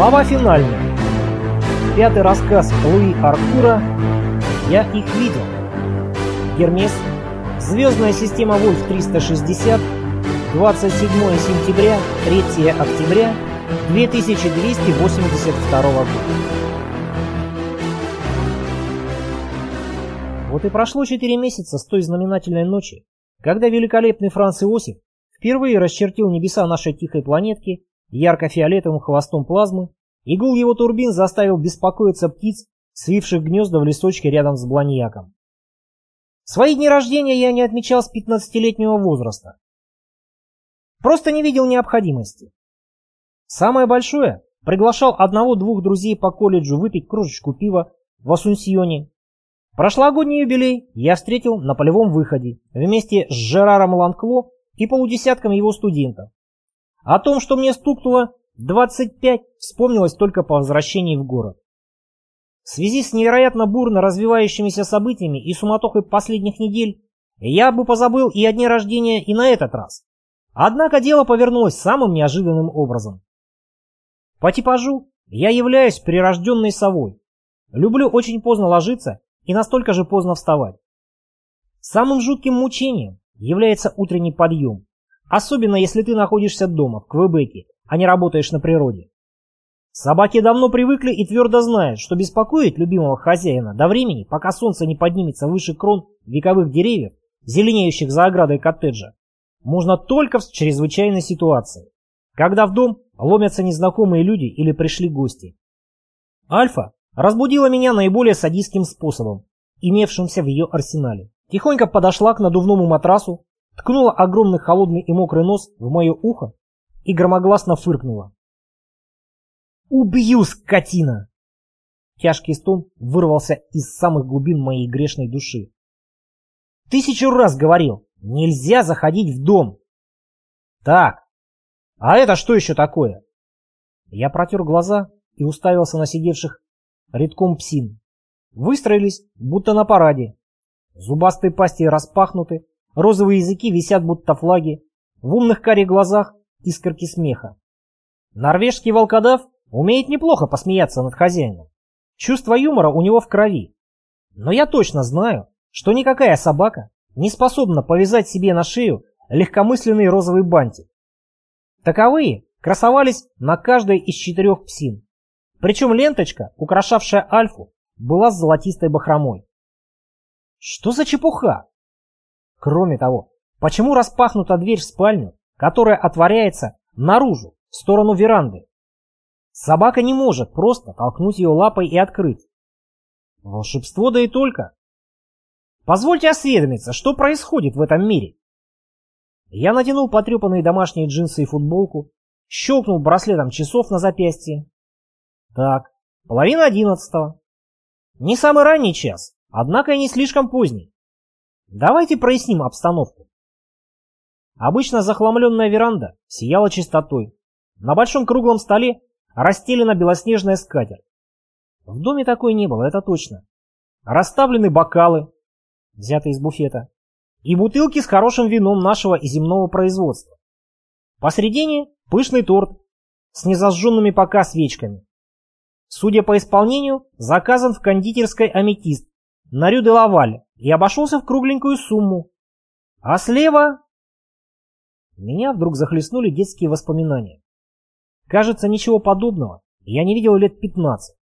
Глава финальная. Пятый рассказ Луи Аркура «Я их видел». Гермес. Звездная система Вольф-360. 27 сентября, 3 октября 2282 года. Вот и прошло 4 месяца с той знаменательной ночи, когда великолепный Франц Иосиф впервые расчертил небеса нашей тихой планетки ярко-фиолетовым хвостом плазмы, и его турбин заставил беспокоиться птиц, свивших гнезда в лесочке рядом с Бланьяком. Свои дни рождения я не отмечал с 15-летнего возраста. Просто не видел необходимости. Самое большое приглашал одного-двух друзей по колледжу выпить кружечку пива в Асунсьоне. Прошлогодний юбилей я встретил на полевом выходе вместе с Жераром Ланкло и полудесятком его студентов. О том, что мне стукнуло 25, вспомнилось только по возвращении в город. В связи с невероятно бурно развивающимися событиями и суматохой последних недель, я бы позабыл и о дне рождения, и на этот раз. Однако дело повернулось самым неожиданным образом. По типажу я являюсь прирожденной совой. Люблю очень поздно ложиться и настолько же поздно вставать. Самым жутким мучением является утренний подъем. Особенно если ты находишься дома, в Квебеке, а не работаешь на природе. Собаки давно привыкли и твердо знают, что беспокоить любимого хозяина до времени, пока солнце не поднимется выше крон вековых деревьев, зеленеющих за оградой коттеджа, можно только в чрезвычайной ситуации, когда в дом ломятся незнакомые люди или пришли гости. Альфа разбудила меня наиболее садистским способом, имевшимся в ее арсенале. Тихонько подошла к надувному матрасу, ткнула огромный холодный и мокрый нос в мое ухо и громогласно фыркнула. «Убью, скотина!» Тяжкий стон вырвался из самых глубин моей грешной души. «Тысячу раз говорил, нельзя заходить в дом!» «Так, а это что еще такое?» Я протер глаза и уставился на сидевших редком псин. Выстроились, будто на параде. Зубастые пасти распахнуты, Розовые языки висят будто флаги, в умных карих глазах искорки смеха. Норвежский волкодав умеет неплохо посмеяться над хозяином. Чувство юмора у него в крови. Но я точно знаю, что никакая собака не способна повязать себе на шею легкомысленный розовый бантик. Таковые красовались на каждой из четырех псин. Причем ленточка, украшавшая альфу, была с золотистой бахромой. Что за чепуха? Кроме того, почему распахнута дверь в спальню, которая отворяется наружу, в сторону веранды? Собака не может просто толкнуть ее лапой и открыть. Волшебство да и только. Позвольте осведомиться, что происходит в этом мире? Я натянул потрепанные домашние джинсы и футболку, щелкнул браслетом часов на запястье. Так, половина одиннадцатого. Не самый ранний час, однако и не слишком поздний. Давайте проясним обстановку. Обычно захламленная веранда сияла чистотой. На большом круглом столе расстелена белоснежная скатерть. В доме такой не было, это точно. Расставлены бокалы, взятые из буфета, и бутылки с хорошим вином нашего и земного производства. Посредине пышный торт с незажженными пока свечками. Судя по исполнению, заказан в кондитерской «Аметист» на Рю-де-Лаваль и обошелся в кругленькую сумму. А слева... Меня вдруг захлестнули детские воспоминания. Кажется, ничего подобного я не видел лет 15.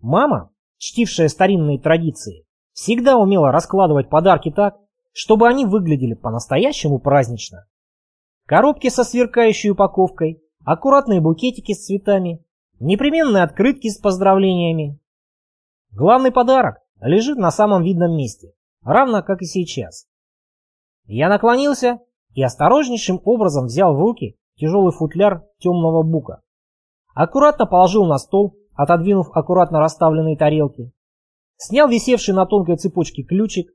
Мама, чтившая старинные традиции, всегда умела раскладывать подарки так, чтобы они выглядели по-настоящему празднично. Коробки со сверкающей упаковкой, аккуратные букетики с цветами, непременные открытки с поздравлениями. Главный подарок лежит на самом видном месте, равно как и сейчас. Я наклонился и осторожнейшим образом взял в руки тяжелый футляр темного бука. Аккуратно положил на стол, отодвинув аккуратно расставленные тарелки. Снял висевший на тонкой цепочке ключик,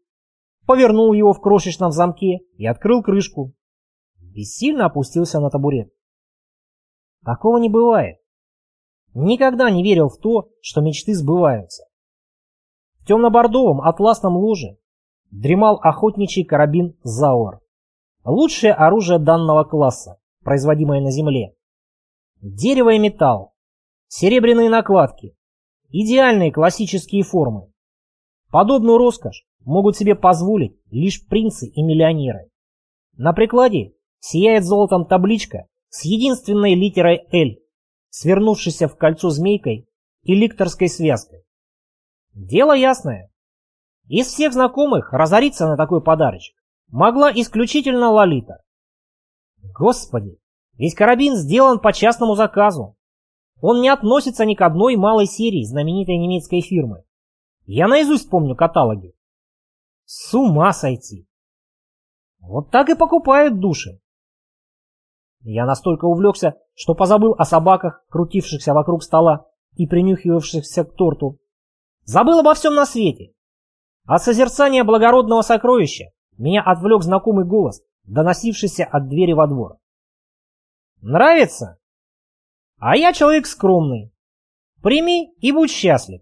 повернул его в крошечном замке и открыл крышку. Бессильно опустился на табурет. Такого не бывает. Никогда не верил в то, что мечты сбываются. В темно-бордовом атласном ложе дремал охотничий карабин Зауэр. Лучшее оружие данного класса, производимое на Земле. Дерево и металл. серебряные накладки, идеальные классические формы. Подобную роскошь могут себе позволить лишь принцы и миллионеры. На прикладе сияет золотом табличка с единственной литерой «Л», свернувшейся в кольцо змейкой и ликторской связкой. Дело ясное. Из всех знакомых разориться на такой подарочек могла исключительно Лолита. Господи, ведь карабин сделан по частному заказу. Он не относится ни к одной малой серии знаменитой немецкой фирмы. Я наизусть помню каталоги. С ума сойти. Вот так и покупают души. Я настолько увлекся, что позабыл о собаках, крутившихся вокруг стола и принюхивавшихся к торту. Забыл обо всем на свете. От созерцания благородного сокровища меня отвлек знакомый голос, доносившийся от двери во двор. «Нравится? А я человек скромный. Прими и будь счастлив».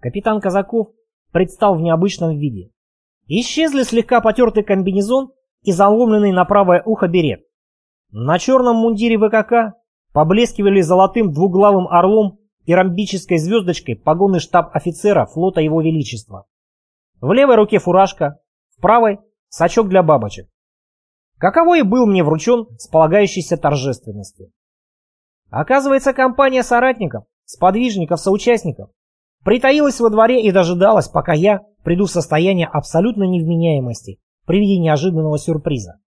Капитан Казаков предстал в необычном виде. Исчезли слегка потертый комбинезон и заломленный на правое ухо берет. На черном мундире ВКК поблескивали золотым двуглавым орлом и ромбической звездочкой погоны штаб-офицера флота Его Величества. В левой руке фуражка, правой — сачок для бабочек. Каково и был мне вручен с полагающейся торжественностью. Оказывается, компания соратников, сподвижников, соучастников притаилась во дворе и дожидалась, пока я приду в состояние абсолютной невменяемости при виде неожиданного сюрприза.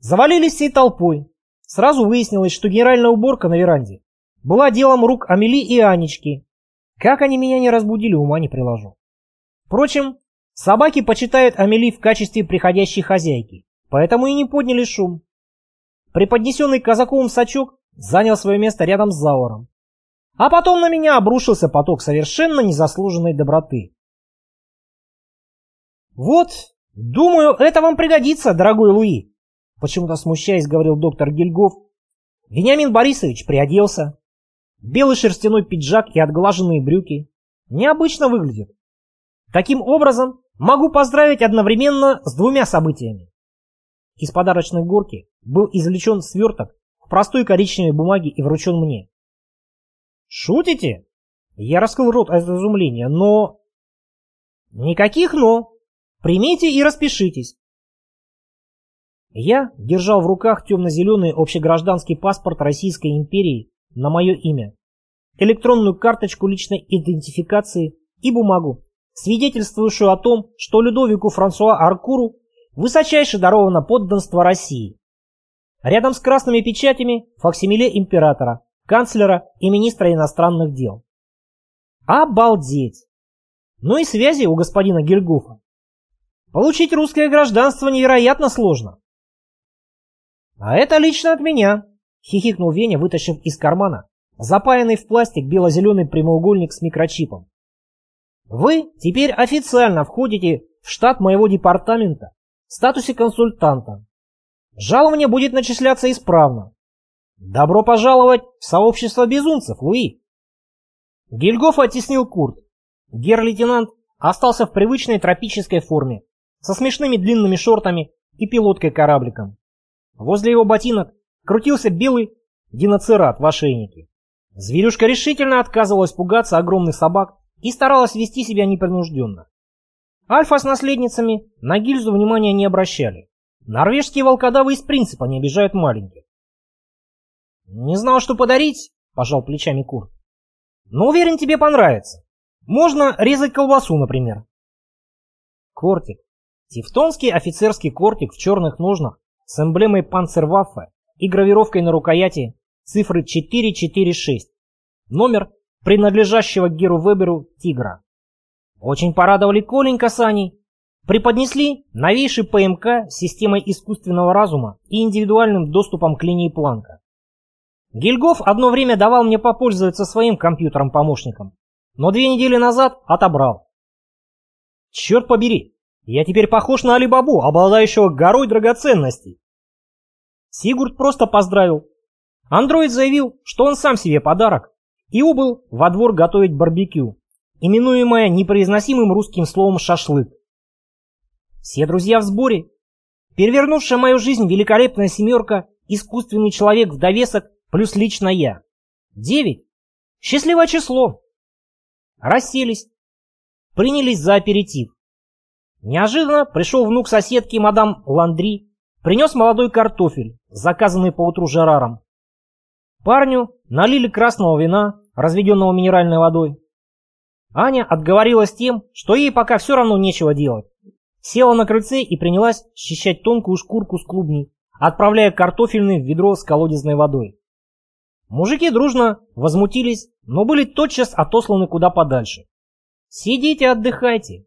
Завалились всей толпой. Сразу выяснилось, что генеральная уборка на веранде была делом рук Амели и Анечки. Как они меня не разбудили, ума не приложу. Впрочем, собаки почитают Амели в качестве приходящей хозяйки, поэтому и не подняли шум. Преподнесенный казаковым сачок занял свое место рядом с Зауром. А потом на меня обрушился поток совершенно незаслуженной доброты. «Вот, думаю, это вам пригодится, дорогой Луи», почему-то смущаясь, говорил доктор Гильгоф. Вениамин Борисович приоделся. Белый шерстяной пиджак и отглаженные брюки. Необычно выглядит. Таким образом, могу поздравить одновременно с двумя событиями. Из подарочной горки был извлечен сверток в простой коричневой бумаге и вручен мне. «Шутите?» Я раскрыл рот от изумления, но... Никаких «но». Примите и распишитесь. Я держал в руках темно-зеленый общегражданский паспорт Российской империи на мое имя, электронную карточку личной идентификации и бумагу, свидетельствующую о том, что Людовику Франсуа Аркуру высочайше даровано подданство России. Рядом с красными печатями факсимиле императора, канцлера и министра иностранных дел. Обалдеть! Ну и связи у господина Гильгофа. Получить русское гражданство невероятно сложно. А это лично от меня, хихикнул Веня, вытащив из кармана запаянный в пластик бело-зеленый прямоугольник с микрочипом. Вы теперь официально входите в штат моего департамента в статусе консультанта. Жалование будет начисляться исправно. Добро пожаловать в сообщество безумцев, Луи. Гильгоф оттеснил Курт. Гер-лейтенант остался в привычной тропической форме, со смешными длинными шортами и пилоткой-корабликом. Возле его ботинок крутился белый диноцерат в ошейнике. Зверюшка решительно отказывалась пугаться огромных собак и старалась вести себя непринужденно. Альфа с наследницами на гильзу внимания не обращали. Норвежские волкодавы из принципа не обижают маленьких. «Не знал, что подарить», — пожал плечами Курт. «Но уверен, тебе понравится. Можно резать колбасу, например». Кортик. Тевтонский офицерский кортик в черных ножнах с эмблемой Панцерваффе и гравировкой на рукояти цифры 446. Номер принадлежащего Геру Веберу «Тигра». Очень порадовали Коленька с Аней. Преподнесли новейший ПМК с системой искусственного разума и индивидуальным доступом к линии Планка. Гильгоф одно время давал мне попользоваться своим компьютером-помощником, но две недели назад отобрал. Черт побери, я теперь похож на Алибабу, обладающего горой драгоценностей. Сигурд просто поздравил. Андроид заявил, что он сам себе подарок, и убыл во двор готовить барбекю, именуемое непроизносимым русским словом «шашлык». Все друзья в сборе. Перевернувшая мою жизнь великолепная семерка, искусственный человек в довесок, плюс лично я. Девять. Счастливое число. Расселись. Принялись за аперитив. Неожиданно пришел внук соседки мадам Ландри, принес молодой картофель, заказанный поутру Жераром. Парню налили красного вина, разведенного минеральной водой. Аня отговорилась тем, что ей пока все равно нечего делать. Села на крыльце и принялась счищать тонкую шкурку с клубней, отправляя картофельный в ведро с колодезной водой. Мужики дружно возмутились, но были тотчас отосланы куда подальше. Сидите, отдыхайте.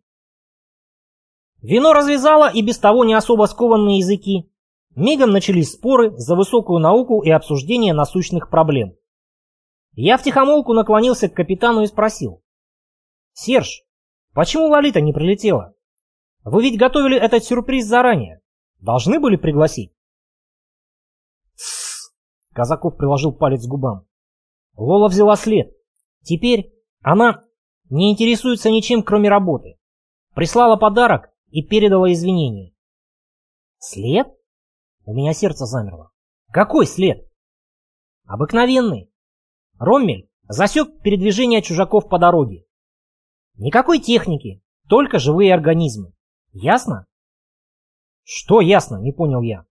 Вино развязало и без того не особо скованные языки. Мигом начались споры за высокую науку и обсуждение насущных проблем. Я втихомолку наклонился к капитану и спросил. «Серж, почему Лолита не прилетела? Вы ведь готовили этот сюрприз заранее. Должны были пригласить?» «Тссс!» — Казаков приложил палец к губам. Лола взяла след. Теперь она не интересуется ничем, кроме работы. Прислала подарок и передала извинения. След? У меня сердце замерло. Какой след? Обыкновенный. Роммель засек передвижение чужаков по дороге. Никакой техники, только живые организмы. Ясно? Что ясно, не понял я.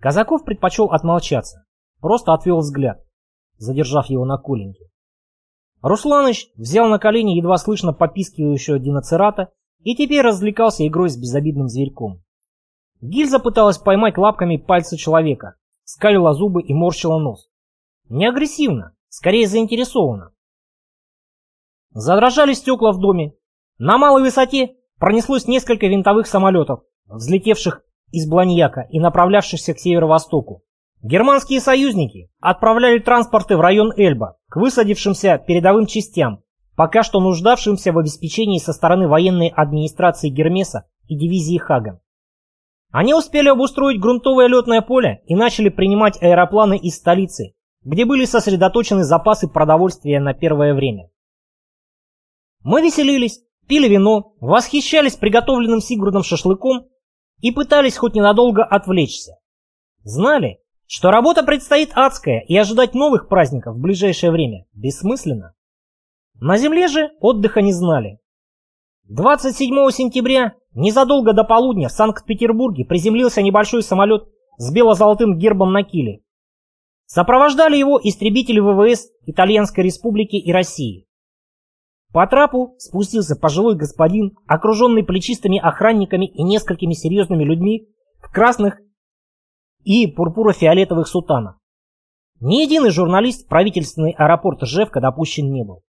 Казаков предпочел отмолчаться, просто отвел взгляд, задержав его на коленке. Русланыч взял на колени едва слышно попискивающего диноцерата и теперь развлекался игрой с безобидным зверьком. Гильза пыталась поймать лапками пальцы человека, скалила зубы и морщила нос. Не агрессивно, скорее заинтересованно. Задрожали стекла в доме. На малой высоте пронеслось несколько винтовых самолетов, взлетевших из Бланьяка и направлявшихся к северо-востоку. Германские союзники отправляли транспорты в район Эльба к высадившимся передовым частям, пока что нуждавшимся в обеспечении со стороны военной администрации Гермеса и дивизии Хага. Они успели обустроить грунтовое летное поле и начали принимать аэропланы из столицы, где были сосредоточены запасы продовольствия на первое время. Мы веселились, пили вино, восхищались приготовленным Сигурдом шашлыком и пытались хоть ненадолго отвлечься. Знали, что работа предстоит адская, и ожидать новых праздников в ближайшее время бессмысленно. На земле же отдыха не знали. 27 сентября, незадолго до полудня, в Санкт-Петербурге приземлился небольшой самолет с бело-золотым гербом на киле. Сопровождали его истребители ВВС Итальянской Республики и России. По трапу спустился пожилой господин, окруженный плечистыми охранниками и несколькими серьезными людьми в красных и пурпуро-фиолетовых сутанах. Ни единый журналист в правительственный аэропорт Жевка допущен не был.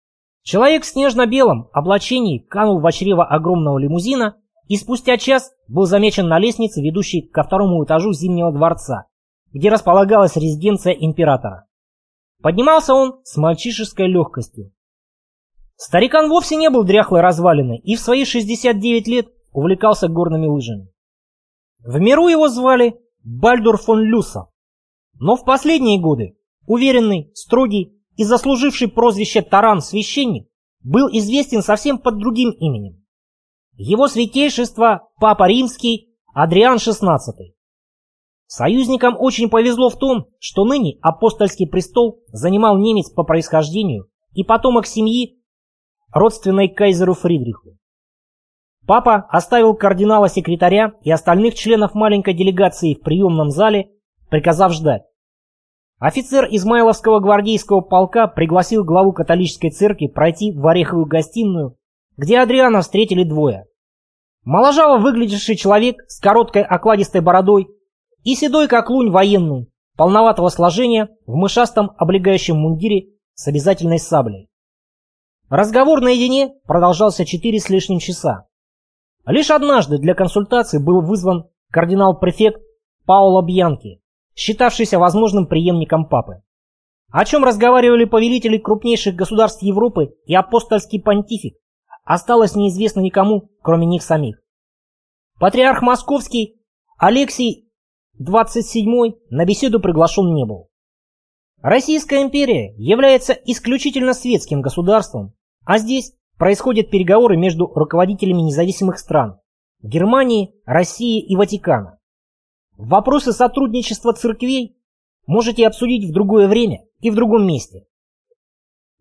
Человек в снежно-белом облачении канул в чрево огромного лимузина и спустя час был замечен на лестнице, ведущей ко второму этажу Зимнего дворца, где располагалась резиденция императора. Поднимался он с мальчишеской легкостью. Старикан вовсе не был дряхлой развалиной и в свои 69 лет увлекался горными лыжами. В миру его звали Бальдур фон Люса. Но в последние годы уверенный, строгий и заслуживший прозвище Таран священник был известен совсем под другим именем. Его святейшество Папа Римский Адриан XVI. Союзникам очень повезло в том, что ныне апостольский престол занимал немец по происхождению и потомок семьи, родственной кайзеру Фридриху. Папа оставил кардинала-секретаря и остальных членов маленькой делегации в приемном зале, приказав ждать. Офицер Измайловского гвардейского полка пригласил главу католической церкви пройти в Ореховую гостиную, где Адриана встретили двое. Моложаво выглядевший человек с короткой окладистой бородой и седой как лунь военный, полноватого сложения в мышастом облегающем мундире с обязательной саблей. Разговор наедине продолжался четыре с лишним часа. Лишь однажды для консультации был вызван кардинал-префект Паоло Бьянки, считавшийся возможным преемником папы. О чем разговаривали повелители крупнейших государств Европы и апостольский понтифик, осталось неизвестно никому, кроме них самих. Патриарх Московский Алексий 27 на беседу приглашен не был. Российская империя является исключительно светским государством, а здесь происходят переговоры между руководителями независимых стран – Германии, России и Ватикана. Вопросы сотрудничества церквей можете обсудить в другое время и в другом месте.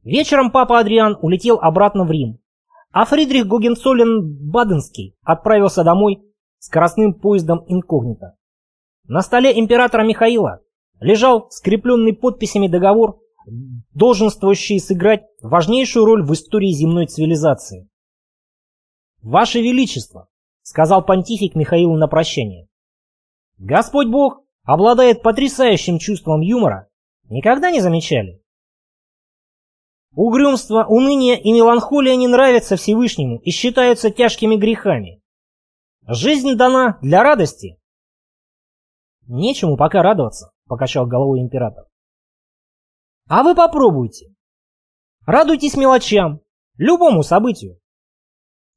Вечером папа Адриан улетел обратно в Рим, а Фридрих Гогенцоллен-Баденский отправился домой скоростным поездом инкогнито. На столе императора Михаила лежал скрепленный подписями договор, долженствующий сыграть важнейшую роль в истории земной цивилизации. «Ваше Величество», — сказал понтифик Михаилу на прощание, — «Господь Бог обладает потрясающим чувством юмора. Никогда не замечали?» Угрюмство, уныние и меланхолия не нравятся Всевышнему и считаются тяжкими грехами. Жизнь дана для радости. Нечему пока радоваться, покачал головой император. А вы попробуйте. Радуйтесь мелочам, любому событию.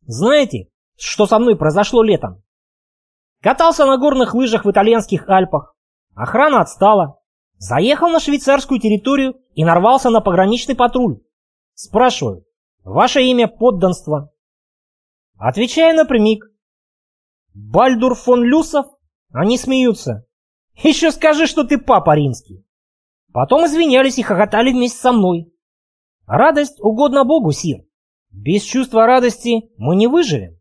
Знаете, что со мной произошло летом? Катался на горных лыжах в итальянских Альпах. Охрана отстала. Заехал на швейцарскую территорию и нарвался на пограничный патруль. Спрашиваю, ваше имя подданство? Отвечаю напрямик. Бальдур фон Люсов? Они смеются. Еще скажи, что ты папа римский. Потом извинялись и хохотали вместе со мной. Радость угодно Богу, Сир. Без чувства радости мы не выживем.